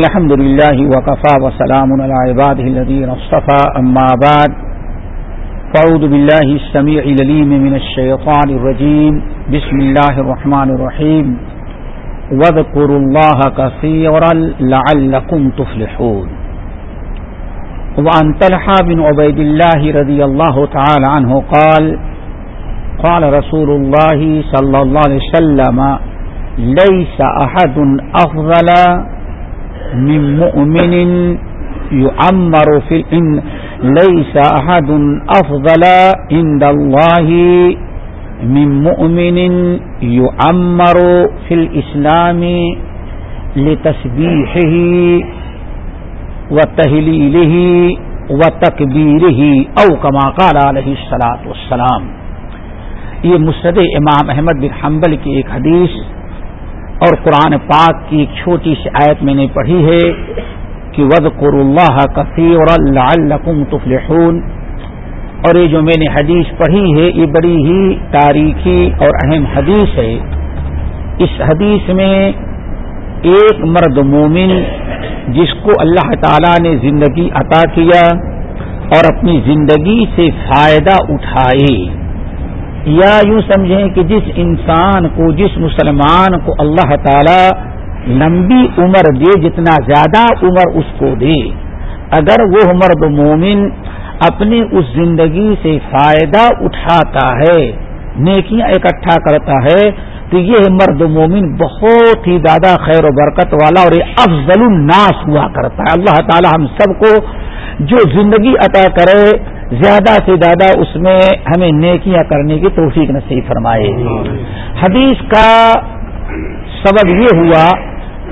الحمد لله وكفى وسلام على عباده الذين اصطفى، أما بعد، فأعوذ بالله السميع لليم من الشيطان الرجيم. بسم الله الرحمن الرحيم. واذكروا الله كثيرا لعلكم تفلحون. وعن طلحة بن عبيد الله رضي الله تعالى عنه قال قال رسول الله صلى الله عليه وسلم، ليس أحد أفضل من مؤمن يعمر في الإن ليس أحد أفضل عند الله من مؤمن يعمر في الإسلام لتسبيحه وتهليله وتكبيره أو كما قال عليه الصلاة والسلام. یہ مسد امام احمد بن حنبل کی ایک حدیث اور قرآن پاک کی ایک چھوٹی سی آیت میں نے پڑھی ہے کہ ود قر اللہ کثیر اور اللہ تفلحون اور یہ جو میں نے حدیث پڑھی ہے، یہ بڑی ہی تاریخی اور اہم حدیث ہے۔ اس حدیث میں ایک مرد مومن جس کو اللہ تعالی نے زندگی عطا کیا اور اپنی زندگی سے فائدہ اٹھائے۔ یا یوں سمجھیں کہ جس انسان کو، جس مسلمان کو اللہ تعالی لمبی عمر دے، جتنا زیادہ عمر اس کو دے، اگر وہ مرد مومن اپنی اس زندگی سے فائدہ اٹھاتا ہے، نیکیاں اکٹھا کرتا ہے، تو یہ مرد مومن بہت ہی زیادہ خیر و برکت والا اور یہ افضل الناس ہوا کرتا ہے۔ اللہ تعالی ہم سب کو جو زندگی عطا کرے زیادہ سے زیادہ اس میں ہمیں نیکیاں کرنے کی توفیق نصیب فرمائے۔ حدیث کا سبب یہ ہوا،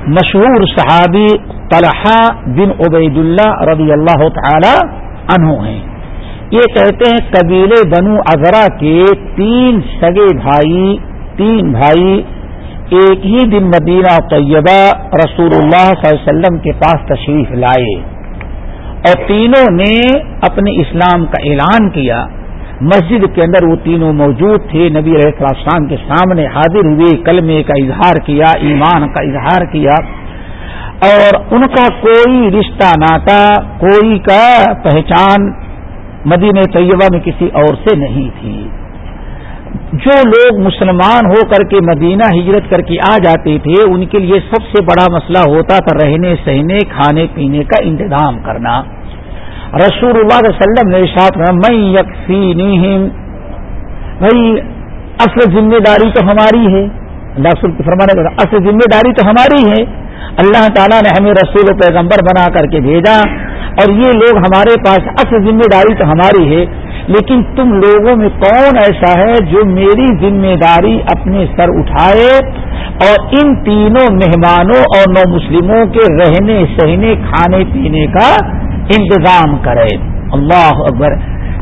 مشہور صحابی طلحہ بن عبید اللہ رضی اللہ تعالی عنہ ہیں۔ یہ کہتے ہیں قبیل بنو اذرا کے تین سگے بھائی، تین بھائی ایک ہی دن مدینہ طیبہ رسول اللہ صلی اللہ علیہ وسلم کے پاس تشریف لائے۔ اور تینوں نے اپنے اسلام کا اعلان کیا۔ مسجد کے اندر وہ تینوں موجود تھے۔ نبی علیہ السلام کے سامنے حاضر ہوئے، کلمے کا اظہار کیا، ایمان کا اظہار کیا۔ اور ان کا کوئی رشتہ ناتا، کوئی کا پہچان مدینہ طیبہ میں کسی اور سے نہیں تھی۔ جو لوگ مسلمان ہو کر کے مدینہ ہجرت کر کے آ جاتے تھے، ان کے لیے سب سے بڑا مسئلہ ہوتا تھا رہنے، سہنے، کھانے، پینے کا انتظام کرنا۔ رسول اللہ علیہ وسلم نے ساتھ میں یکفی بھائی، اصل ذمہ داری تو ہماری ہے۔ اللہ رسول کی فرمانے کا اصل ذمہ داری تو ہماری ہے۔ اللہ تعالیٰ نے ہمیں رسول و پیغمبر بنا کر کے بھیجا اور یہ لوگ ہمارے پاس اصل ذمہ داری تو ہماری ہے۔ لیکن تم لوگوں میں کون ایسا ہے جو میری ذمہ داری اپنے سر اٹھائے اور ان تینوں مہمانوں اور نو مسلموں کے رہنے، سہنے، کھانے، پینے کا انتظام کرے۔ اللہ اکبر۔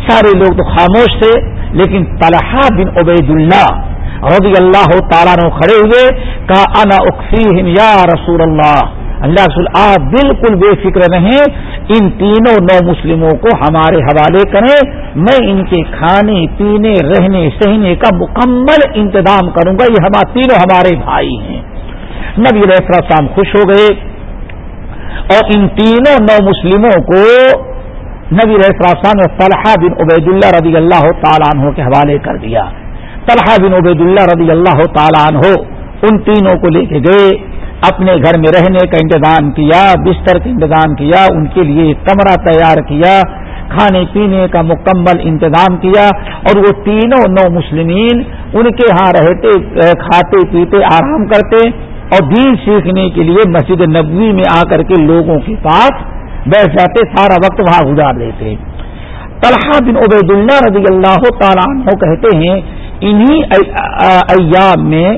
سارے لوگ تو خاموش تھے، لیکن طلحہ بن عبید اللہ رضی اللہ تعالیٰ نے کھڑے ہوئے، کہا، انا اکفیہم یا رسول اللہ۔ اللہ رسول، آپ بالکل بے فکر رہیں، ان تینوں نو مسلموں کو ہمارے حوالے کریں، میں ان کے کھانے، پینے، رہنے، سہنے کا مکمل انتظام کروں گا، یہ ہمارے تینوں ہمارے بھائی ہیں۔ نبی علیہ السلام خوش ہو گئے، اور ان تینوں نو مسلموں کو نبی علیہ السلام نے طلحہ بن عبید اللہ رضی اللہ تعالیٰ عنہ کے حوالے کر دیا۔ طلحہ بن عبید اللہ رضی اللہ تعالیٰ عنہ ان تینوں کو لے کے گئے۔ اپنے گھر میں رہنے کا انتظام کیا، بستر کا انتظام کیا، ان کے لیے کمرہ تیار کیا، کھانے پینے کا مکمل انتظام کیا اور وہ تینوں نو مسلمین ان کے ہاں رہتے، کھاتے پیتے، آرام کرتے اور دین سیکھنے کے لیے مسجد نبوی میں آ کر کے لوگوں کے پاس بیٹھ جاتے، سارا وقت وہاں گزار دیتے۔ طلحہ بن عبید اللہ رضی اللہ تعالیٰ عنہ کہتے ہیں، انہی ایام میں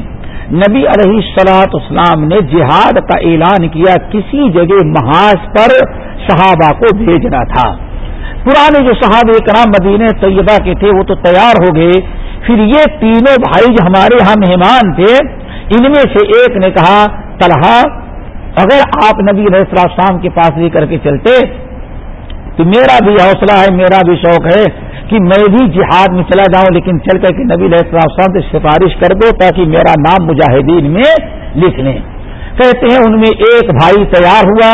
نبی علیہ السلاط اسلام نے جہاد کا اعلان کیا کسی جگہ محاذ پر صحابہ کو بھیجنا تھا۔ پرانے جو صحاب کرام مدینہ طیبہ کے تھے وہ تو تیار ہو گئے۔ پھر یہ تینوں بھائی جو ہمارے یہاں مہمان تھے، ان میں سے ایک نے کہا، طلحہ، اگر آپ نبی علیہ السلام کے پاس لے کر کے چلتے تو میرا بھی حوصلہ ہے، میرا بھی شوق ہے۔ کہ میں بھی جہاد میں چلا جاؤں، لیکن چل کر کے نبی علیہ السلام سے سفارش کر دو تاکہ میرا نام مجاہدین میں لکھ لیں۔ کہتے ہیں ان میں ایک بھائی تیار ہوا،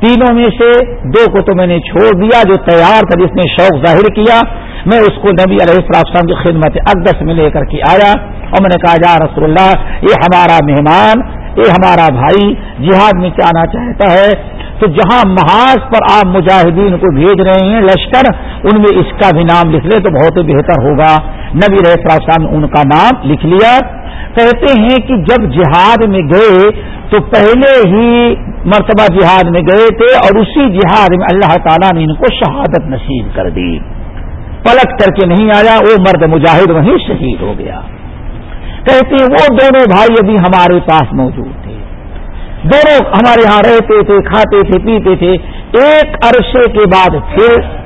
تینوں میں سے دو کو تو میں نے چھوڑ دیا جو تیار تھا، جس نے شوق ظاہر کیا۔ میں اس کو نبی علیہ السلام کی خدمت اقدس میں لے کر کے آیا اور میں نے کہا جا رسول اللہ، یہ ہمارا مہمان یہ ہمارا بھائی، جہاد میں جانا چاہتا ہے؟ تو جہاں محاذ پر آپ مجاہدین کو بھیج رہے ہیں، لشکر، ان میں اس کا بھی نام لکھ لے تو بہت ہی بہتر ہوگا۔ نبی رہ نے ان کا نام لکھ لیا۔ کہتے ہیں کہ جب جہاد میں گئے، تو پہلے ہی مرتبہ جہاد میں گئے تھے اور اسی جہاد میں اللہ تعالیٰ نے ان کو شہادت نصیب کر دی۔ پلٹ کر کے نہیں آیا، وہ مرد مجاہد وہیں شہید ہو گیا۔ کہتے ہیں، وہ دونوں بھائی ابھی ہمارے پاس موجود تھے۔ دونوں ہمارے یہاں رہتے تھے، کھاتے تھے، پیتے تھے۔ ایک عرصے کے بعد پھر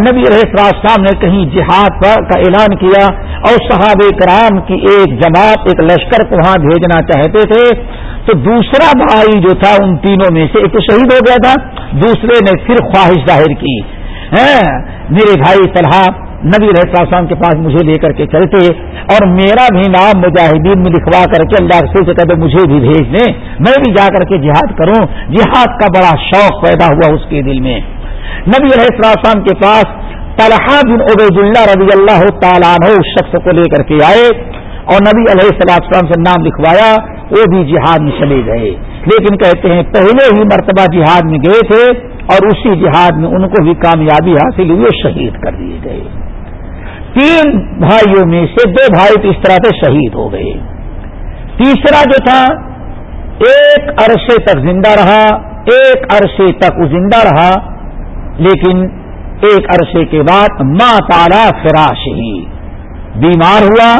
نبی صاحب نے کہیں جہاد پر کا اعلان کیا اور صحابہ کرام کی ایک جماعت، ایک لشکر کو وہاں بھیجنا چاہتے تھے۔ تو دوسرا بھائی جو تھا، ان تینوں میں سے ایک تو شہید ہو گیا تھا، دوسرے نے پھر خواہش ظاہر کی۔ ہاں، میرے بھائی طلحہ نبی صاحب کے پاس مجھے لے کر کے چلتے اور میرا بھی نام مجاہدین میں لکھوا کر کے اللہ سے کہتے مجھے بھی بھیج دیں، میں بھی جا کر کے جہاد کروں۔ جہاد کا بڑا شوق پیدا ہوا اس کے دل میں۔ نبی علیہ السلام کے پاس طلحہ بن عبید اللہ رضی اللہ تعالیٰ اس شخص کو لے کر کے آئے اور نبی علیہ السلام سے نام لکھوایا، وہ بھی جہاد میں چلے گئے۔ لیکن کہتے ہیں، پہلے ہی مرتبہ جہاد میں گئے تھے اور اسی جہاد میں ان کو بھی کامیابی حاصل ہوئی شہید کر دیے گئے۔ تین بھائیوں میں سے دو بھائی تو اس طرح سے شہید ہو گئے۔ تیسرا جو تھا، ایک عرصے تک زندہ رہا، ایک عرصے تک وہ زندہ رہا، لیکن ایک عرصے کے بعد ماں تارا فراش ہی۔ بیمار ہوا،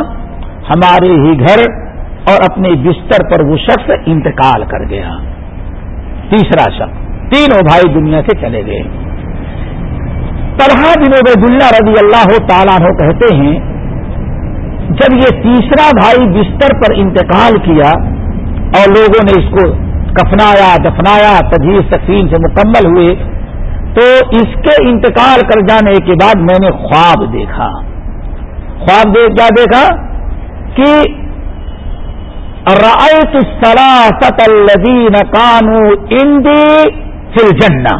ہمارے ہی گھر اور اپنے بستر پر وہ شخص انتقال کر گیا۔ تیسرا شخص، تینوں بھائی دنیا سے چلے گئے۔ طلحہ بن عبید اللہ رضی اللہ تعالیٰ ہو کہتے ہیں، جب یہ تیسرا بھائی بستر پر انتقال کیا اور لوگوں نے اس کو کفنایا، دفنایا تجویز تقسیم سے مکمل ہوئے، تو اس کے انتقال کر جانے کے بعد میں نے خواب دیکھا۔ خواب دیکھ کیا دیکھا؟ کہ رائت سلاست الذین کانو اندی فل جنہ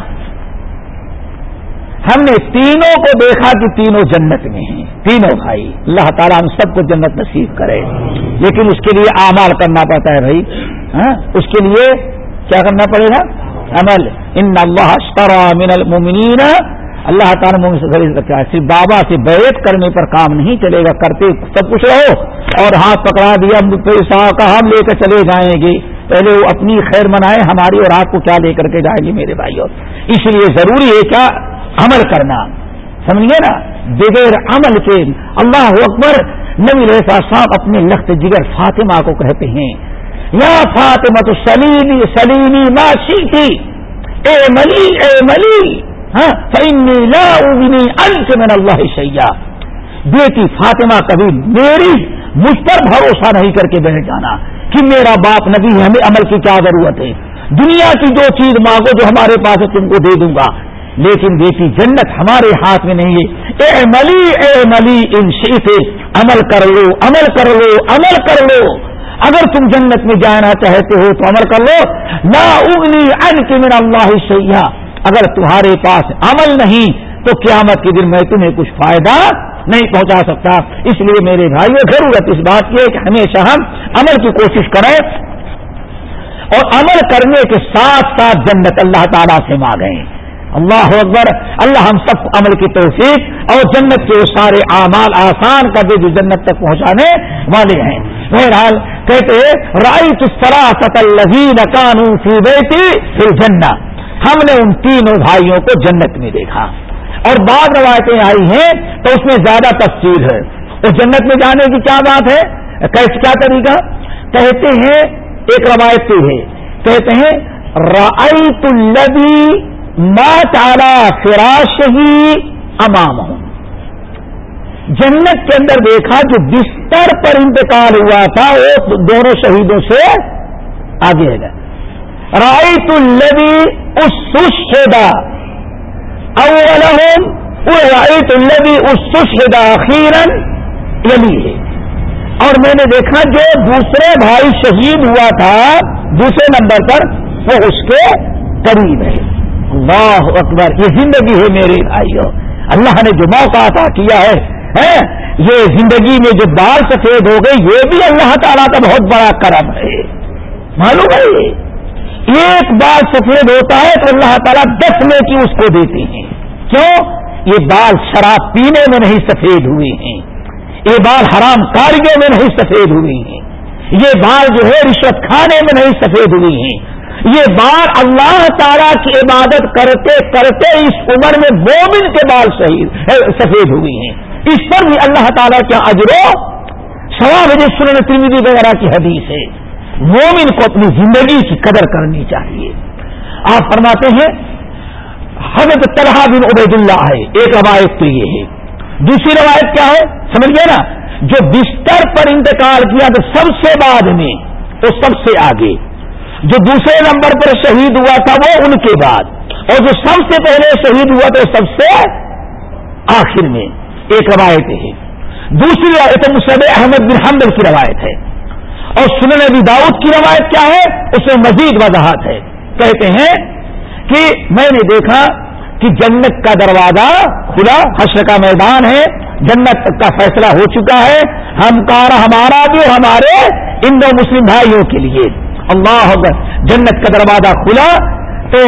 ہم نے تینوں کو دیکھا کہ تینوں جنت میں ہیں، تینوں بھائی۔ اللہ تعالیٰ ہم سب کو جنت نصیب کرے۔ لیکن اس کے لیے آمال کرنا پڑتا ہے بھائی۔ ہاں؟ اس کے لیے کیا کرنا پڑے گا؟ عمل۔ ان اللہ اشترا من المؤمنین۔ اللہ تعالیٰ مومن سے خرید رکھا ہے۔ صرف بابا سے بیت کرنے پر کام نہیں چلے گا، کرتے سب کچھ رہو۔ اور ہاتھ پکڑا دیا پیسہ کا ہم لے کر چلے جائیں گے۔ پہلے وہ اپنی خیر منائے، ہماری اور آپ کو کیا لے کر کے جائیں گے میرے بھائی اور اس لیے ضروری ہے کیا؟ عمل کرنا۔ سمجھیے نا؟ بغیر عمل کے اللہ اکبر نبی رحصا صاحب اپنے لخت جگر فاطمہ کو کہتے ہیں۔ یا فاطمہ تو سلیمی سلیمی ماں سیکھی اے ملی اے ملی ہاں لا انت من اللہ سیاح بیٹی فاطمہ کبھی میری مجھ پر بھروسہ نہیں کر کے بیٹھ جانا کہ میرا باپ نبی ہمیں عمل کی کیا ضرورت ہے؟ دنیا کی جو چیز مانگو جو ہمارے پاس ہے، تم کو دے دوں گا۔ لیکن بیٹی جنت ہمارے ہاتھ میں نہیں ہے۔ اے ملی اے ملی، ان شیف عمل کر لو، عمل کر لو، عمل کر لو۔ اگر تم جنت میں جانا چاہتے ہو تو عمل کر لو۔ نہ اگنی ان کے میرا اللہ سیاح اگر تمہارے پاس عمل نہیں تو قیامت کے دن میں تمہیں کچھ فائدہ نہیں پہنچا سکتا۔ اس لیے میرے بھائیوں ضرورت اس بات کی ہے کہ ہمیشہ ہم عمل کی کوشش کریں۔ اور عمل کرنے کے ساتھ ساتھ جنت اللہ تعالیٰ سے مانگیں۔ اللہ اکبر، اللہ ہم سب عمل کی توفیق اور جنت کے سارے اعمال آسان کر دے جو جنت تک پہنچانے والے ہیں۔ بہرحال کہتے رائی تلین قانون سی بیٹی پھر جنا ہم نے ان تینوں بھائیوں کو جنت میں دیکھا۔ اور بعض روایتیں آئی ہیں تو اس میں زیادہ تفصیل ہے۔ تو جنت میں جانے کی کیا بات ہے؟ کیسے کیا طریقہ؟ کہتے ہیں، ایک روایت ہے۔ کہتے ہیں رائی تلبی ماں تارا فراش ہی امام جنت کے اندر دیکھا جو بستر پر انتقال ہوا تھا، وہ دونوں شہیدوں سے آگے ہے۔ رائی تلبی اس سشدا اولہم رائی تلبی اس سشدا خیرن یلی ہے۔ اور میں نے دیکھا جو دوسرے بھائی شہید ہوا تھا، دوسرے نمبر پر، وہ اس کے قریب ہے۔ اللہ اکبر، یہ زندگی ہے میرے بھائیوں اللہ نے جو موقع عطا کیا ہے یہ زندگی میں جو بال سفید ہو گئے، یہ بھی اللہ تعالیٰ کا بہت بڑا کرم ہے۔ معلوم ہے؟ ایک بال سفید ہوتا ہے تو اللہ تعالیٰ دس میں کی اس کو دیتے ہیں۔ کیوں؟ یہ بال شراب پینے میں نہیں سفید ہوئے ہیں۔ یہ بال حرام کاریوں میں نہیں سفید ہوئے ہیں۔ یہ بال جو ہے، رشوت کھانے میں نہیں سفید ہوئی ہیں۔ یہ بال اللہ تعالیٰ کی عبادت کرتے کرتے اس عمر میں مومن کے بال شہید سفید ہوئی ہیں۔ اس پر بھی اللہ تعالیٰ کے اجرو سواب سنن ترمیدی وغیرہ کی حدیث ہے۔ مومن کو اپنی زندگی کی قدر کرنی چاہیے۔ آپ فرماتے ہیں، حضرت طلحہ بن عبید اللہ ہے، ایک روایت تو یہ ہے۔ دوسری روایت کیا ہے؟ سمجھ گئے نا؟ جو بستر پر انتقال کیا تو سب سے بعد میں تو سب سے آگے۔ جو دوسرے نمبر پر شہید ہوا تھا وہ ان کے بعد۔ اور جو سب سے پہلے شہید ہوا تھا سب سے آخر میں ایک روایت ہے۔ دوسری روایت مصب احمد بن حمد کی روایت ہے۔ اور سنن نبی داؤد کی روایت کیا ہے؟ اس میں مزید وضاحت ہے۔ کہتے ہیں کہ میں نے دیکھا کہ جنت کا دروازہ کھلا، حشر کا میدان ہے، جنت کا فیصلہ ہو چکا ہے۔ ہم کار ہمارا بھی ہمارے ان دو مسلم بھائیوں کے لیے۔ اللہ جنت کا دروازہ کھلا تو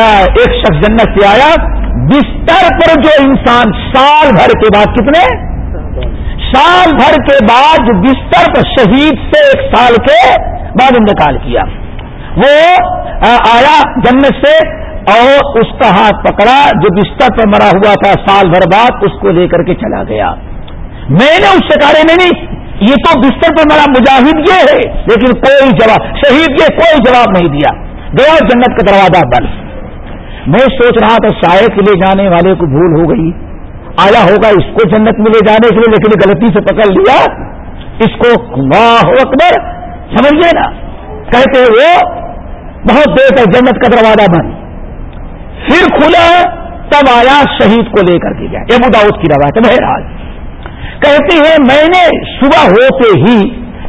ایک شخص جنت سے آیا، بستر پر جو انسان سال بھر کے بعد کتنے؟ سال بھر کے بعد جو بستر پر شہید سے ایک سال کے بعد انتقال کیا۔ وہ آیا جنت سے اور اس کا ہاتھ پکڑا، جو بستر پر مرا ہوا تھا سال بھر بعد، اس کو لے کر کے چلا گیا۔ میں نے اس سے کہا نہیں یہ تو بستر پر مرا مجاہد یہ ہے، لیکن کوئی جواب، شہید یہ کوئی جواب نہیں دیا۔ گیا جنت کا دروازہ بند۔ میں سوچ رہا تھا شاید لے جانے والے کو بھول ہو گئی۔ آیا ہوگا اس کو جنت میں لے جانے کے لیے، لیکن غلطی سے پکڑ لیا۔ اس کو اکبر سمجھے نا۔ کہتے وہ بہت دیر تک جنت کا دروازہ بند۔ پھر کھلا، تب آیا شہید کو لے کر کے گیا۔ ابو داؤد کی روایت بہرحال۔ کہتے ہیں، میں نے صبح ہوتے ہی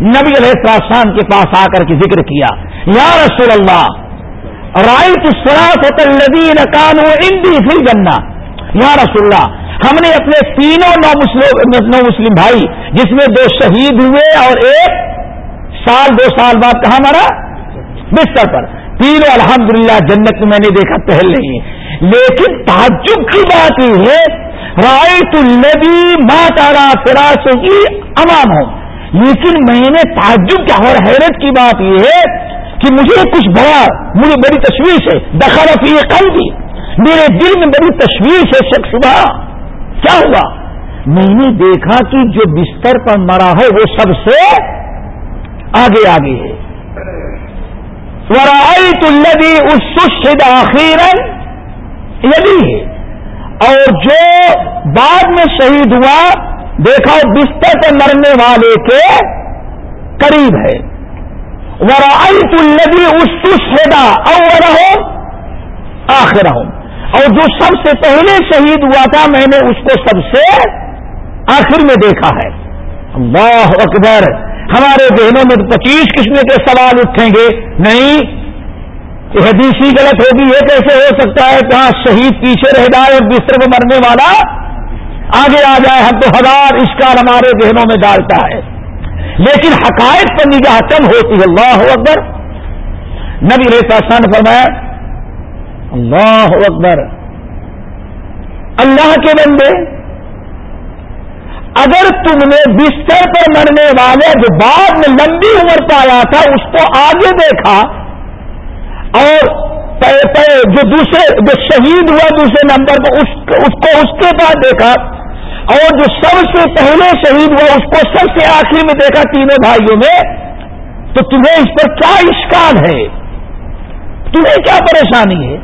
نبی علیہ السلام کے پاس آ کر کے ذکر کیا۔ یا رسول اللہ رائٹ سراس لدی نکان اندی فل جنا یا رسول اللہ، ہم نے اپنے تینوں نو مسلم نو مسلم بھائی، جس میں دو شہید ہوئے اور ایک سال، دو سال بعد کہاں مرا بستر پر۔ تینوں الحمدللہ جنت میں نے دیکھا پہل نہیں لیکن تعجب کی بات یہ ہے رائے النبی ماں تارا فراس ہی امام ہوں لیکن میں نے تعجب کیا اور حیرت کی بات یہ ہے کہ مجھے کچھ بڑا، مجھے بڑی تشویش ہے. دخل فی قلبی. میرے دل میں بڑی تشویش ہے شخص کیا ہوا؟ میں نے دیکھا کہ جو بستر پر مرا ہے وہ سب سے آگے آگے ہے. الدی اس آخر یدی ہے اور جو بعد میں شہید ہوا، دیکھا بستر سے مرنے والے کے قریب ہے۔ ورائت الدی اس اور آخر ہوں اور جو سب سے پہلے شہید ہوا تھا، میں نے اس کو سب سے آخر میں دیکھا ہے۔ اللہ اکبر، ہمارے ذہنوں میں پچیس قسم کے سوال اٹھیں گے۔ نہیں حدیثی غلط ہوگی، یہ کیسے ہو سکتا ہے کہاں شہید پیچھے رہ جائے اور بستر میں مرنے والا آگے آ جائے، ہم تو ہزار اسکار ہمارے ذہنوں میں ڈالتا ہے۔ لیکن حقائق پر نگاہ کم ہوتی ہے۔ اللہ اکبر۔ نبی ریتا سن فرمایا، اللہ اکبر۔ اللہ کے بندے، اگر تم نے بستر پر مرنے والے جو بعد میں لمبی عمر پایا تھا، اس کو آگے دیکھا اور جو دوسرے جو شہید ہوا دوسرے نمبر پر اس کو اس کے بعد دیکھا۔ اور جو سب سے پہلے شہید ہوا، اس کو سب سے آخر میں دیکھا تینوں بھائیوں میں۔ تو تمہیں اس پر کیا اشکال ہے؟ تمہیں کیا پریشانی ہے؟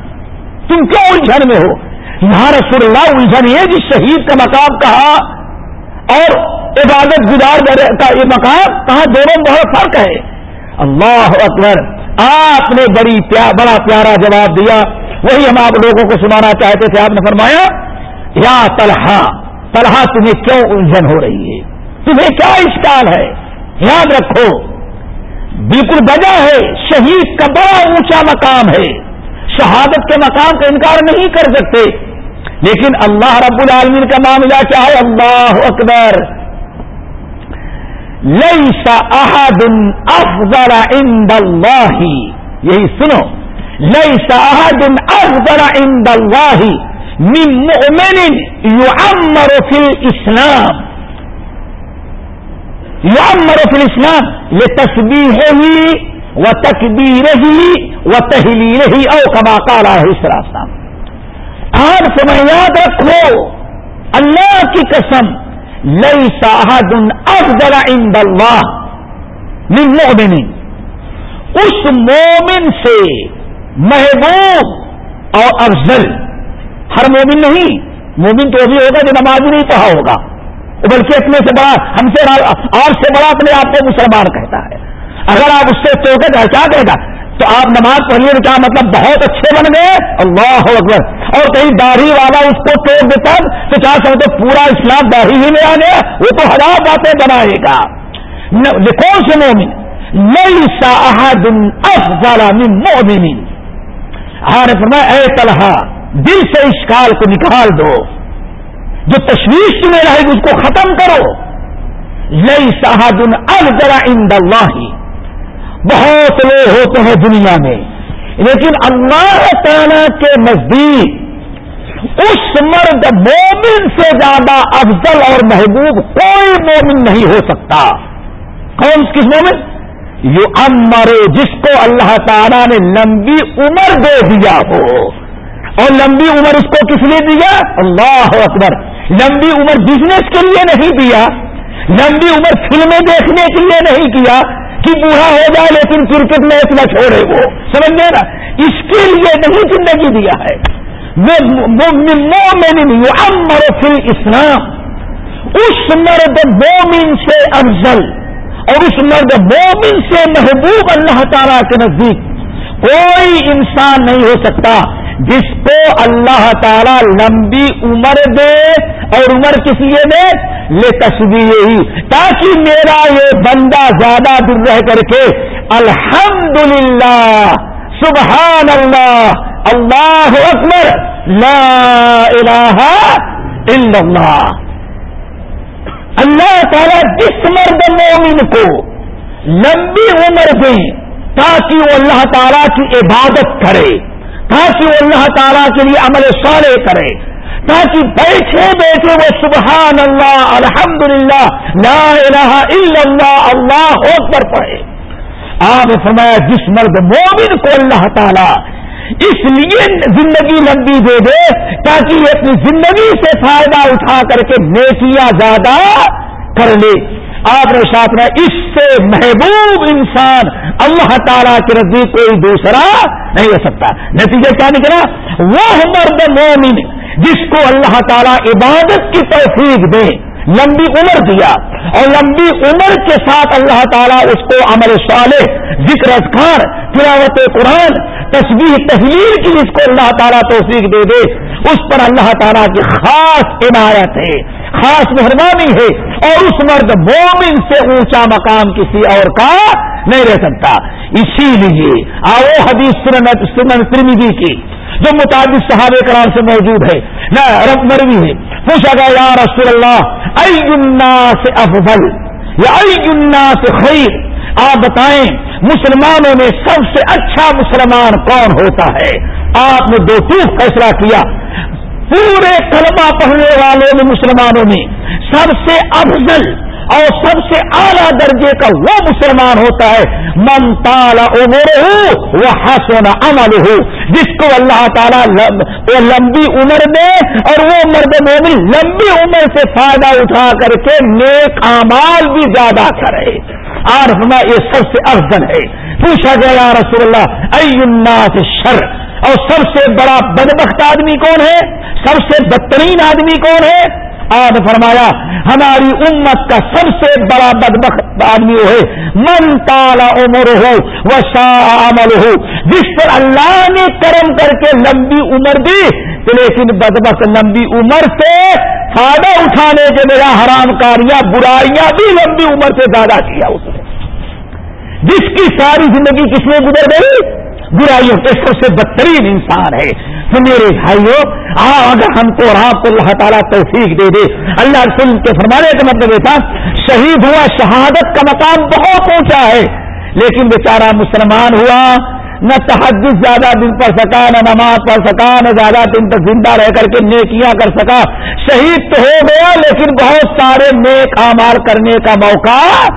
تم کیوں الجھن میں ہو؟ یہاں رسول اللہ الجھن ہے جس شہید کا مقام کہا۔ اور عبادت گزار کا یہ مقام، کہاں دونوں بہت فرق ہے۔ اللہ اکبر۔ آپ نے بڑی پیار بڑا پیارا جواب دیا۔ وہی ہم آپ لوگوں کو سنانا چاہتے تھے، آپ نے فرمایا، یا طلحہ طلحہ تمہیں کیوں الجھن ہو رہی ہے؟ تمہیں کیا اشکال ہے؟ یاد رکھو، بالکل وجہ ہے، شہید کا بڑا اونچا مقام ہے۔ شہادت کے مقام کا انکار نہیں کر سکتے۔ لیکن اللہ رب العالمین کا معاملہ کیا ہے؟ اللہ اکبر۔ لئی احد افضل عند اللہ یہی سنو لئی احد افضل عند اللہ من مؤمن يعمر في الاسلام يعمر في الاسلام لتسبيحه وتكبيره وتهليله او كما قال عليه السلام آج سمجھ یاد رکھو، اللہ کی قسم لئی صاحد افضل عند اللہ من مؤمن۔ اس مومن سے محبوب اور افضل۔ ہر مومن نہیں مومن تو ابھی ہوگا جو نماز نہیں پڑھا ہوگا۔ بلکہ اپنے سے بڑا، ہم سے اور سے بڑا اپنے آپ کو مسلمان کہتا ہے۔ اگر آپ اس سے چوکے کیا کہے گا؟ تو آپ نماز پڑھیے کیا مطلب بہت اچھے بن گئے؟ اللہ اکبر۔ اور کہیں داڑھی والا اس کو توڑ دیتا تو کیا سمجھتے پورا اسلام داڑھی ہی میں آ گیا۔ وہ تو ہزار باتیں بنائے گا۔ کون سے مومن؟ نئی ساحد افضل من مومن۔ ہاں، فرمایا، اے طلحہ، دل سے اس کال کو نکال دو۔ جو تشویش میں رہے گی، اس کو ختم کرو۔ لئی ساحد افضل عند اللہ۔ بہت لوگ ہوتے ہیں دنیا میں۔ لیکن اللہ تعالی کے نزدیک اس مرد مومن سے زیادہ افضل اور محبوب کوئی مومن نہیں ہو سکتا۔ کون کس مومن؟ یو امر جس کو اللہ تعالیٰ نے لمبی عمر دے دیا ہو۔ اور لمبی عمر اس کو کس لیے دیا؟ اللہ اکبر۔ لمبی عمر بزنس کے لیے نہیں دیا۔ لمبی عمر فلمیں دیکھنے کے لیے نہیں کیا۔ کہ بوڑھا ہو جائے لیکن کرکٹ میں اتنا چھوڑے وہ۔ سمجھ گئے نا؟ اس کے لیے نہیں زندگی دیا ہے۔ وہ فل اسلام اس مرد مومن سے افضل اور اس مرد مومن سے محبوب اللہ تعالی کے نزدیک کوئی انسان نہیں ہو سکتا جس کو اللہ تعالی لمبی عمر دے اور عمر کس لیے دے؟ لے تصویر ہی تاکہ میرا یہ بندہ زیادہ دور رہ کر کے الحمد للہ سبحان اللہ اللہ اکبر، لا الہ الا اللہ۔ اللہ تعالیٰ جس مرد مومن کو لمبی عمر دے تاکہ وہ اللہ تعالیٰ کی عبادت کرے، تاکہ وہ اللہ تعالیٰ کے لیے عمل صالح کرے۔ تاکہ بیٹھے بیٹھے وہ سبحان اللہ الحمد للہ لا الہ الا اللہ اللہ اکبر پڑھے۔ آپ فرمایا، جس مرد مومن کو اللہ تعالیٰ اس لیے زندگی لمبی دے دے تاکہ یہ اپنی زندگی سے فائدہ اٹھا کر کے نیکیاں زیادہ کر لے۔ آپ نے ساتھ میں اس سے محبوب انسان اللہ تعالیٰ کے نزدیک کوئی دوسرا نہیں ہو سکتا۔ نتیجہ کیا نکلا؟ وہ مرد مومن جس کو اللہ تعالیٰ عبادت کی توفیق دے، لمبی عمر دیا۔ اور لمبی عمر کے ساتھ اللہ تعالیٰ اس کو عمل صالح، ذکر اذکار، تلاوت قرآن تصویر تحریر کی جس کو اللہ تعالیٰ توفیق دے دے۔ اس پر اللہ تعالیٰ کی خاص عمارت ہے، خاص مہربانی ہے۔ اور اس مرد مومن سے اونچا مقام کسی اور کا نہیں رہ سکتا۔ اسی لیے، آؤ حدیث سنن ترمیدی کی۔ جو متعدد صحابہ کرام سے موجود ہے نہ رب مروی ہے۔ پوچھا گیا، یا رسول اللہ ای الناس افضل؟ یا ای الناس خیر؟ آپ بتائیں، مسلمانوں میں سب سے اچھا مسلمان کون ہوتا ہے؟ آپ نے دو ٹوک فیصلہ کیا۔ پورے کلمہ پڑھنے والوں میں، مسلمانوں میں، سب سے افضل اور سب سے اعلیٰ درجے کا وہ مسلمان ہوتا ہے، من تالا عمر ہو وہ حسن عمل ہو جس کو اللہ تعالیٰ وہ لمبی عمر دے اور وہ مرد مومن لمبی عمر سے فائدہ اٹھا کر کے نیک امال بھی زیادہ کرے۔ اور ہمارا یہ سب سے افضل ہے۔ پوچھا گیا رسول اللہ الناس شر؟ اور سب سے بڑا بدبخت آدمی کون ہے؟ سب سے بدترین آدمی کون ہے؟ آپ فرمایا، ہماری امت کا سب سے بڑا بدبخت آدمی ہے۔ من تالا عمر ہو وہ شاہ عمل ہو جس پر اللہ نے کرم کر کے لمبی عمر دی، لیکن بدبخت لمبی عمر سے فائدہ اٹھانے کے میرا حرام کاریاں، برائیاں بھی لمبی عمر سے زیادہ کیا اس نے۔ جس کی ساری زندگی کس میں گزر گئی برائیوں کے سب سے بدترین انسان ہے۔ تو میرے بھائیوں اگر ہم کو اور آپ کو اللہ تعالیٰ توفیق دے دے۔ اللہ رسول کے فرمانے کا مطلب یہ تھا، شہید ہوا شہادت کا مقام بہت اونچا ہے، لیکن بیچارہ مسلمان ہوا، نہ تحجد زیادہ دن پڑھ سکا، نہ نماز پڑھ سکا، نہ زیادہ دن تک زندہ رہ کر کے نیکیاں کر سکا۔ شہید تو ہو گیا، لیکن بہت سارے نیک امال کرنے کا موقع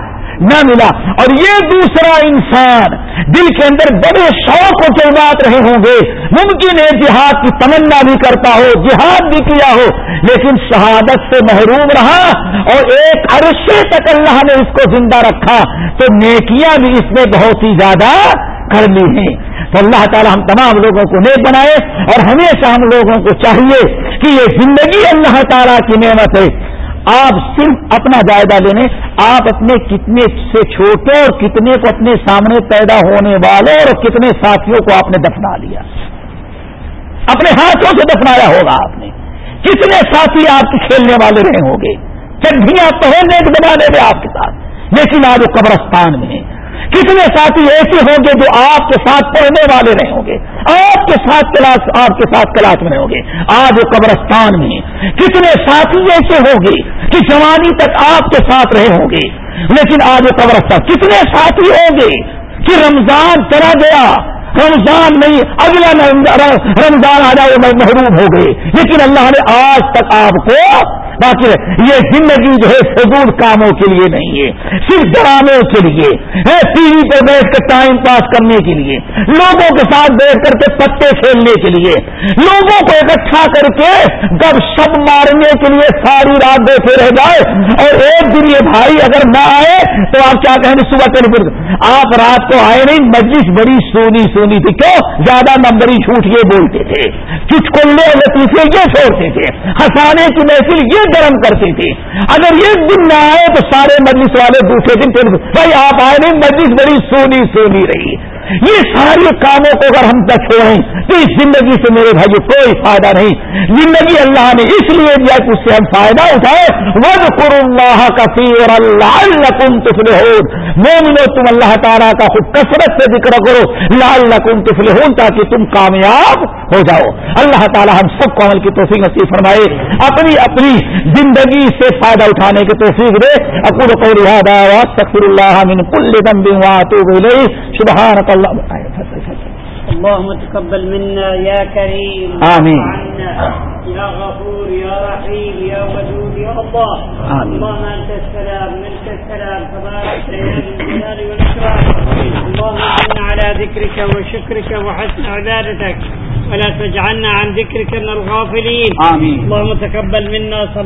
نہ ملا۔ اور یہ دوسرا انسان دل کے اندر بڑے شوق و جذبات رہے ہوں گے۔ ممکن ہے جہاد کی تمنا بھی کرتا ہو، جہاد بھی کیا ہو، لیکن شہادت سے محروم رہا اور ایک عرصے تک اللہ نے اس کو زندہ رکھا تو نیکیاں بھی اس میں بہت ہی زیادہ کر لی ہیں۔ تو اللہ تعالی ہم تمام لوگوں کو نیک بنائے اور ہمیشہ ہم لوگوں کو چاہیے کہ یہ زندگی اللہ تعالیٰ کی نعمت ہے۔ آپ صرف اپنا جائزہ لینے، آپ اپنے کتنے سے چھوٹے اور کتنے کو اپنے سامنے پیدا ہونے والے اور کتنے ساتھیوں کو آپ نے دفنا لیا۔ اپنے ہاتھوں سے دفنایا ہوگا آپ نے۔ کتنے ساتھی آپ کے کھیلنے والے رہے ہوں گے۔ چڈیاں پہننے کے زمانے میں آپ کے ساتھ، لیکن آج وہ قبرستان میں کتنے ساتھی ایسے ہوں گے جو آپ کے ساتھ پڑھنے والے رہے ہوں گے؟ آپ کے ساتھ کلاس آپ کے ساتھ کلاس میں ہوں گے۔ آج وہ قبرستان میں کتنے ساتھی ایسے ہوں گے کہ جوانی تک آپ کے ساتھ رہے ہوں گے؟ لیکن آج وہ قبرستان کتنے ساتھی ہوں گے کہ رمضان چلا گیا؟ رمضان نہیں، اگلا رمضان آ جائے محروم ہو گئے۔ لیکن اللہ نے آج تک آپ کو باقی یہ زندگی جو ہے فضول کاموں کے لیے نہیں ہے، صرف ڈراموں کے لیے ٹی وی پر بیٹھ کر ٹائم پاس کرنے کے لیے، لوگوں کے ساتھ بیٹھ کر کے پتے کھیلنے کے لیے۔ لوگوں کو اکٹھا کر کے گب شب مارنے کے لیے ساری رات بیٹھے رہ جائے اور ایک دن یہ بھائی اگر نہ آئے تو آپ کیا کہیں گے؟ صبح ٹیلی فون آپ رات کو آئے نہیں، مجلس بڑی سونی سونی تھی۔ کیوں؟ زیادہ نمبری جھوٹ یہ بولتے تھے، چٹکلے لطیفے یہ چھوڑتے تھے، ہنسانے کی محفل یہ گرم کرتی تھی۔ اگر ایک دن نہ آئے تو سارے مجلس والے دوسرے دن پھر بھائی آپ آئے نہیں، مجلس بڑی سونی سونی رہی۔ یہ سارے کاموں کو اگر ہم تک چھوڑیں تو اس زندگی سے میرے بھائی، کوئی فائدہ نہیں۔ زندگی اللہ نے اس لیے دیا کہ اس سے ہم فائدہ اٹھائے ود قر اللہ کثیر اللہ لکم تفلحون۔ مومنو، تم اللہ تعالیٰ کا خود کثرت سے ذکر کرو۔ لال لکم تفلحون تاکہ تم کامیاب ہو جاؤ۔ اللہ تعالیٰ ہم سب کو عمل کی توفیق نصیب فرمائے۔ اپنی اپنی زندگی سے فائدہ اٹھانے کی توفیق دے۔ اکور قول هذا واستغفر الله من كل ذنب واتوب اليه سبحانك اللهم۔ تقبل منا يا كريم. آمين. يا غفور يا رحيم يا ودود يا الله. آمين. اللهم انت السلام منك السلام. تبارك يا الجلال والاكرام اللهم انا على ذكرك وشكرك وحسن عبادتك. ولا تجعلنا عن ذكرك من الغافلين. آمين. اللهم تقبل منا